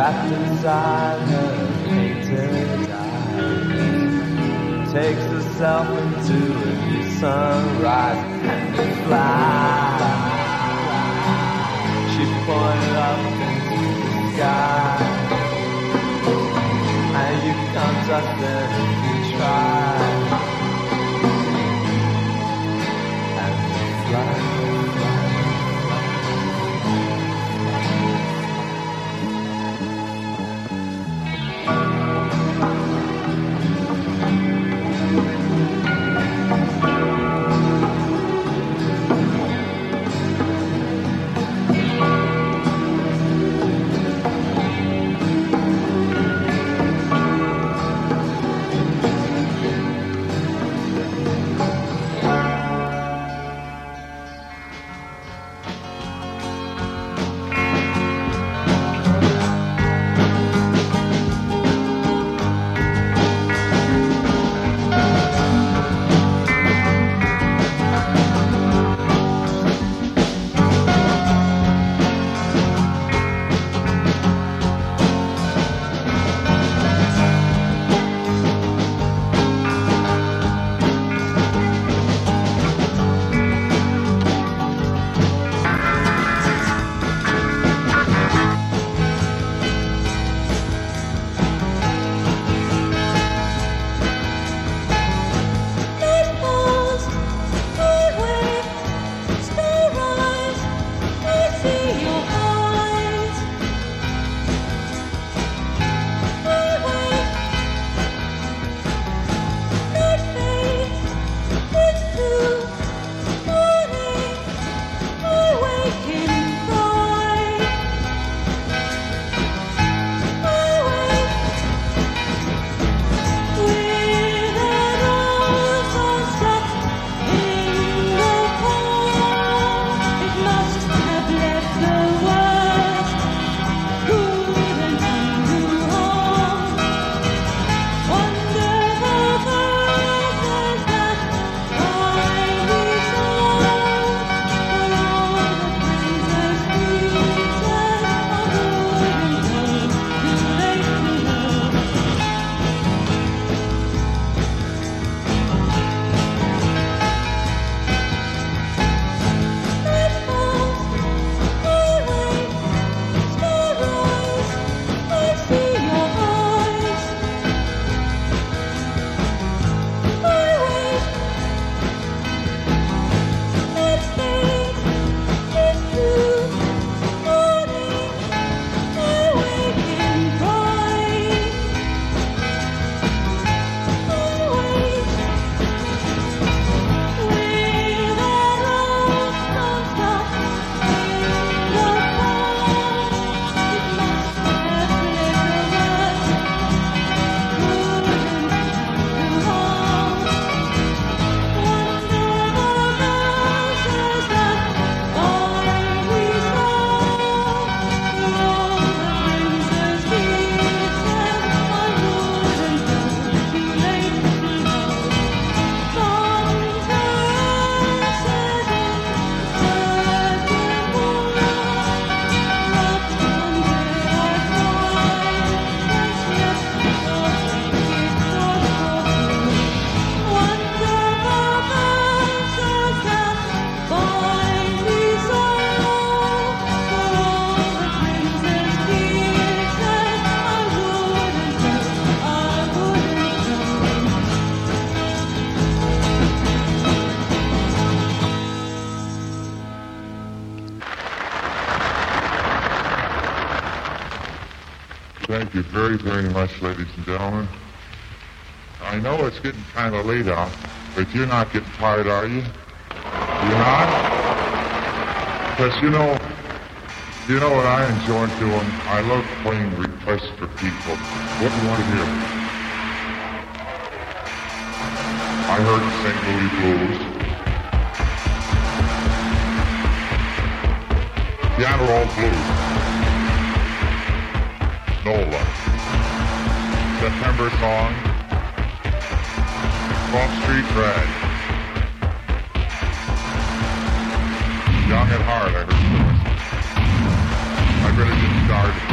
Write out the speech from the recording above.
Trapped inside her painted eyes. takes herself into a new sunrise and flies. She pointed up into the sky, and you can't touch it if you try. Getting kind of late out, but you're not getting tired, are you? You're not? Because you know, you know what I enjoy doing? I love playing requests for people. What do you want to hear? I heard St. Louis Blues. Piano Roll Blues. Nola. September Song. Cross Street Drag. Young at Heart, I heard I better get started.